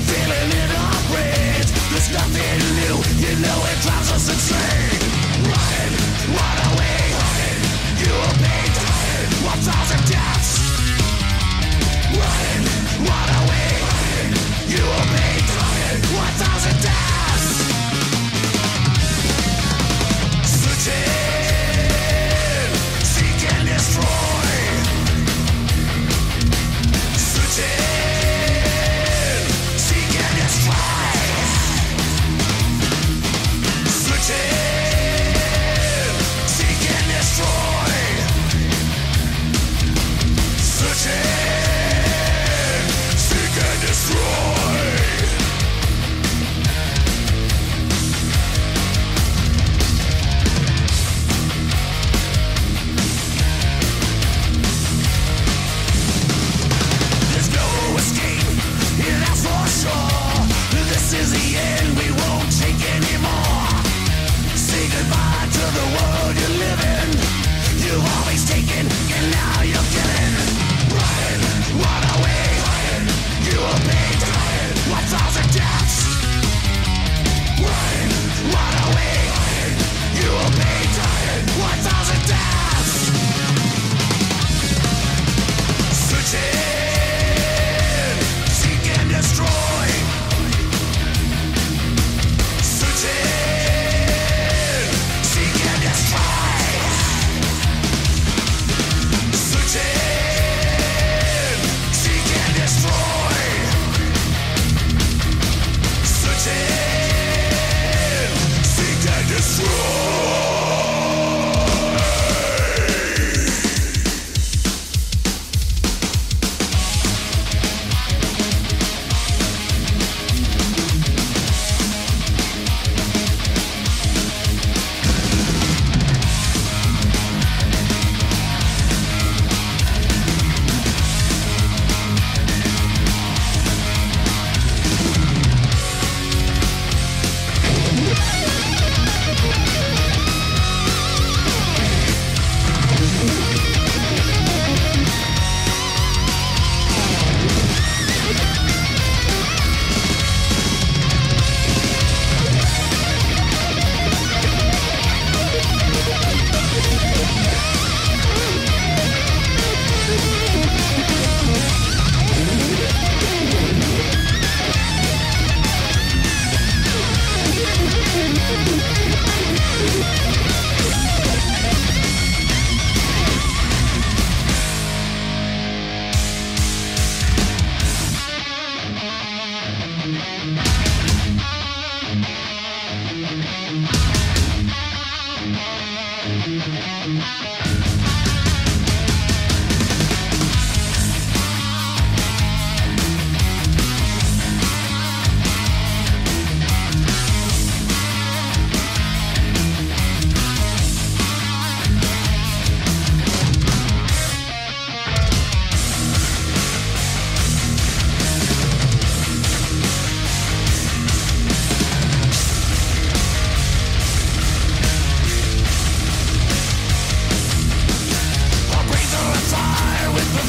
feeling in our rage There's nothing new, you know it drives us insane. and now you're killing.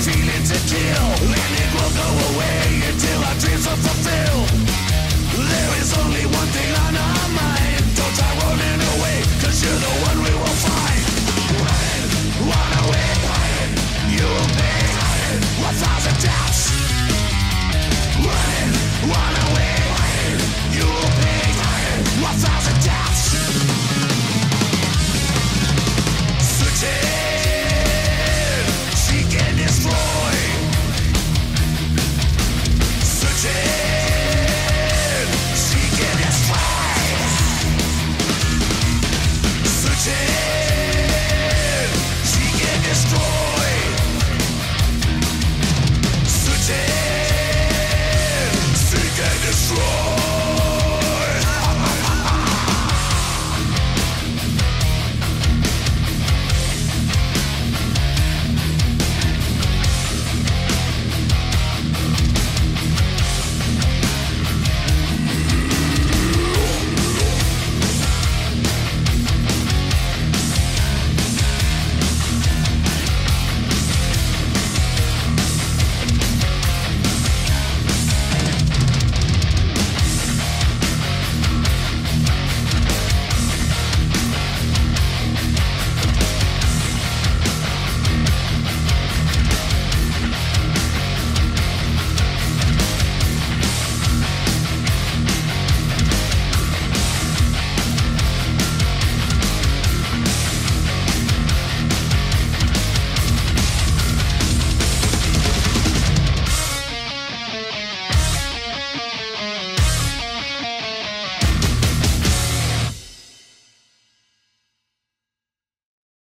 feeling to kill And it won't go away until our dreams are fulfilled There is only one thing on our mind. Don't try running away, cause you're the one we will find